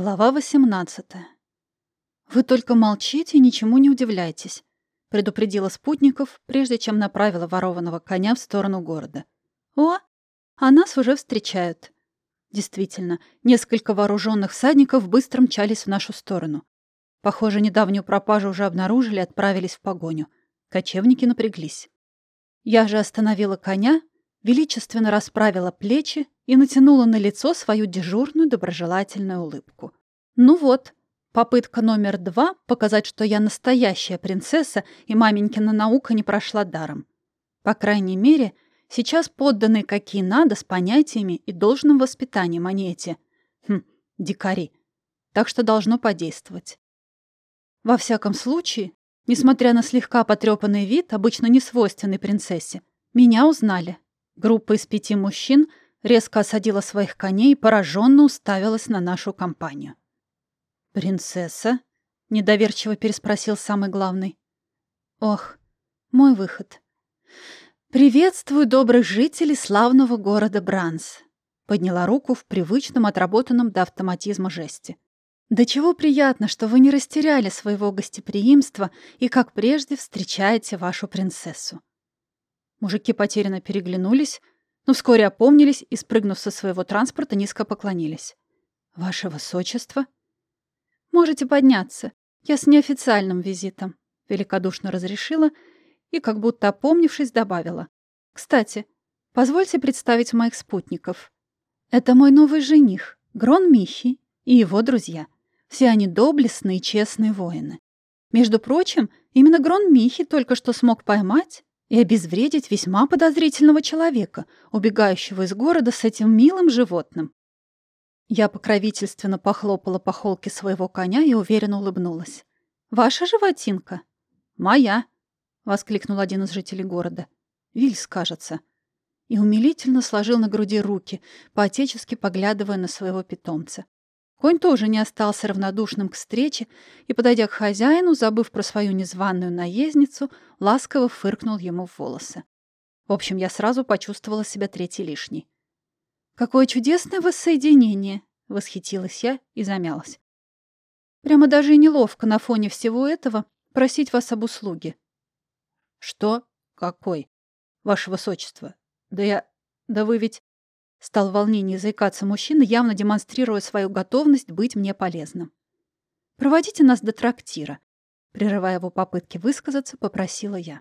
Глава 18. «Вы только молчите и ничему не удивляйтесь», — предупредила спутников, прежде чем направила ворованного коня в сторону города. «О, а нас уже встречают». Действительно, несколько вооруженных всадников быстро мчались в нашу сторону. Похоже, недавнюю пропажу уже обнаружили и отправились в погоню. Кочевники напряглись. Я же остановила коня, величественно расправила плечи и натянула на лицо свою дежурную доброжелательную улыбку. Ну вот, попытка номер два — показать, что я настоящая принцесса, и маменькина наука не прошла даром. По крайней мере, сейчас подданные какие надо с понятиями и должным воспитанием, а эти... Хм, дикари. Так что должно подействовать. Во всяком случае, несмотря на слегка потрепанный вид, обычно не свойственный принцессе, меня узнали. Группа из пяти мужчин — резко осадила своих коней и пораженно уставилась на нашу компанию. «Принцесса?» — недоверчиво переспросил самый главный. «Ох, мой выход. Приветствую добрых жителей славного города Бранс», — подняла руку в привычном, отработанном до автоматизма жесте. «Да чего приятно, что вы не растеряли своего гостеприимства и, как прежде, встречаете вашу принцессу». Мужики потерянно переглянулись, но вскоре опомнились и, спрыгнув со своего транспорта, низко поклонились. «Ваше высочество?» «Можете подняться. Я с неофициальным визитом», — великодушно разрешила и, как будто опомнившись, добавила. «Кстати, позвольте представить моих спутников. Это мой новый жених, Грон Михи, и его друзья. Все они доблестные и честные воины. Между прочим, именно Грон Михи только что смог поймать и обезвредить весьма подозрительного человека, убегающего из города с этим милым животным. Я покровительственно похлопала по холке своего коня и уверенно улыбнулась. «Ваша животинка?» «Моя!» — воскликнул один из жителей города. «Вильс, кажется». И умилительно сложил на груди руки, поотечески поглядывая на своего питомца. Конь тоже не остался равнодушным к встрече и, подойдя к хозяину, забыв про свою незваную наездницу, ласково фыркнул ему в волосы. В общем, я сразу почувствовала себя третьей лишней. «Какое чудесное воссоединение!» — восхитилась я и замялась. «Прямо даже и неловко на фоне всего этого просить вас об услуге». «Что? Какой? Ваше Высочество? Да я... Да вы ведь...» Стал в волнении заикаться мужчина, явно демонстрируя свою готовность быть мне полезным. «Проводите нас до трактира», — прерывая его попытки высказаться, попросила я.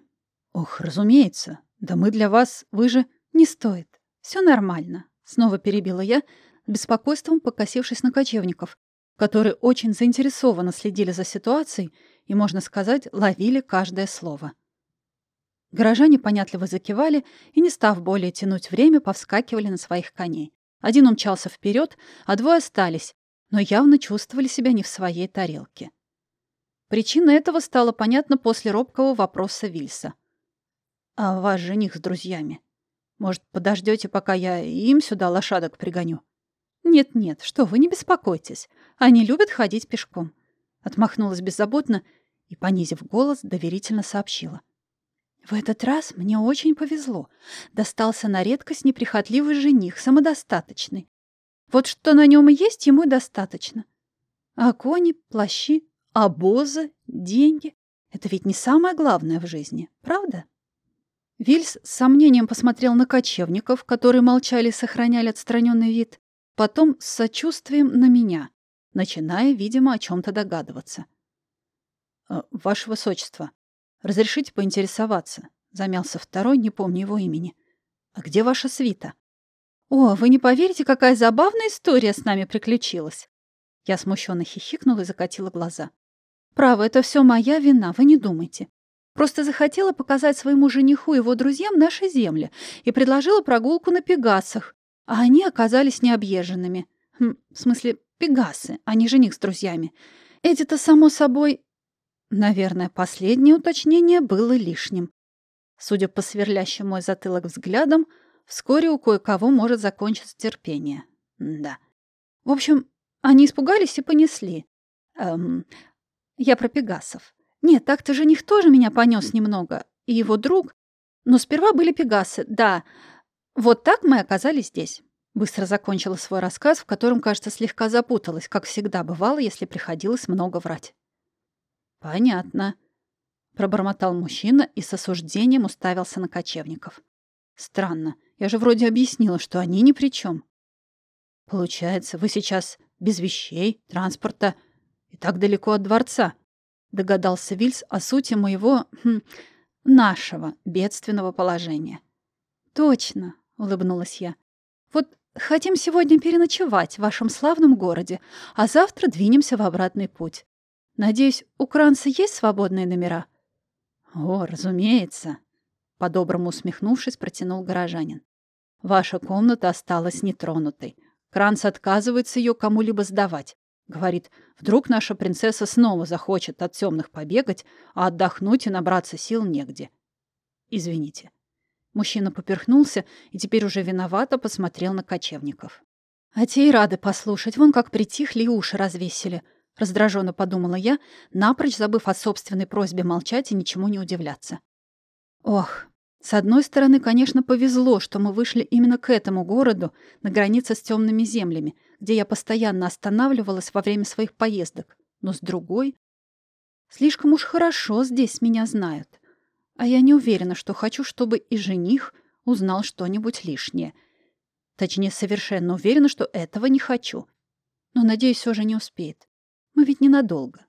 «Ох, разумеется. Да мы для вас... Вы же... Не стоит. Все нормально», — снова перебила я, беспокойством покосившись на кочевников, которые очень заинтересованно следили за ситуацией и, можно сказать, ловили каждое слово. Горожане понятливо закивали и, не став более тянуть время, повскакивали на своих коней. Один умчался вперед, а двое остались, но явно чувствовали себя не в своей тарелке. Причина этого стала понятна после робкого вопроса Вильса. «А ваш жених с друзьями? Может, подождете, пока я им сюда лошадок пригоню?» «Нет-нет, что вы, не беспокойтесь. Они любят ходить пешком». Отмахнулась беззаботно и, понизив голос, доверительно сообщила. В этот раз мне очень повезло. Достался на редкость неприхотливый жених, самодостаточный. Вот что на нем есть, ему достаточно. А кони, плащи, обозы, деньги — это ведь не самое главное в жизни, правда? Вильс с сомнением посмотрел на кочевников, которые молчали и сохраняли отстраненный вид, потом с сочувствием на меня, начиная, видимо, о чем-то догадываться. «Э, «Ваше Высочество, «Разрешите поинтересоваться?» — замялся второй, не помню его имени. «А где ваша свита?» «О, вы не поверите, какая забавная история с нами приключилась!» Я смущенно хихикнула и закатила глаза. «Право, это все моя вина, вы не думайте. Просто захотела показать своему жениху и его друзьям наши земли и предложила прогулку на пегасах, а они оказались необъезженными. Хм, в смысле, пегасы, а не жених с друзьями. Эти-то, само собой, Наверное, последнее уточнение было лишним. Судя по сверлящему мой затылок взглядом, вскоре у кое-кого может закончиться терпение. Да. В общем, они испугались и понесли. Эм, я про Пегасов. Нет, так-то жених тоже меня понес немного. И его друг. Но сперва были Пегасы, да. Вот так мы оказались здесь. Быстро закончила свой рассказ, в котором, кажется, слегка запуталась, как всегда бывало, если приходилось много врать. «Понятно», — пробормотал мужчина и с осуждением уставился на кочевников. «Странно, я же вроде объяснила, что они ни при чем. Получается, вы сейчас без вещей, транспорта и так далеко от дворца», — догадался Вильс о сути моего... Хм, нашего бедственного положения. «Точно», — улыбнулась я. «Вот хотим сегодня переночевать в вашем славном городе, а завтра двинемся в обратный путь. Надеюсь, у Кранца есть свободные номера?» «О, разумеется», — по-доброму усмехнувшись, протянул горожанин. «Ваша комната осталась нетронутой. Кранц отказывается ее кому-либо сдавать. Говорит, вдруг наша принцесса снова захочет от темных побегать, а отдохнуть и набраться сил негде. Извините. Мужчина поперхнулся и теперь уже виновато посмотрел на кочевников. А те и рады послушать, вон как притихли и уши развесили. Раздраженно подумала я, напрочь забыв о собственной просьбе молчать и ничему не удивляться. Ох, с одной стороны, конечно, повезло, что мы вышли именно к этому городу, на границе с темными землями, где я постоянно останавливалась во время своих поездок. Но с другой... Слишком уж хорошо здесь меня знают. А я не уверена, что хочу, чтобы и жених узнал что-нибудь лишнее. Точнее, совершенно уверена, что этого не хочу. Но, надеюсь, все же не успеет. Мы ведь ненадолго.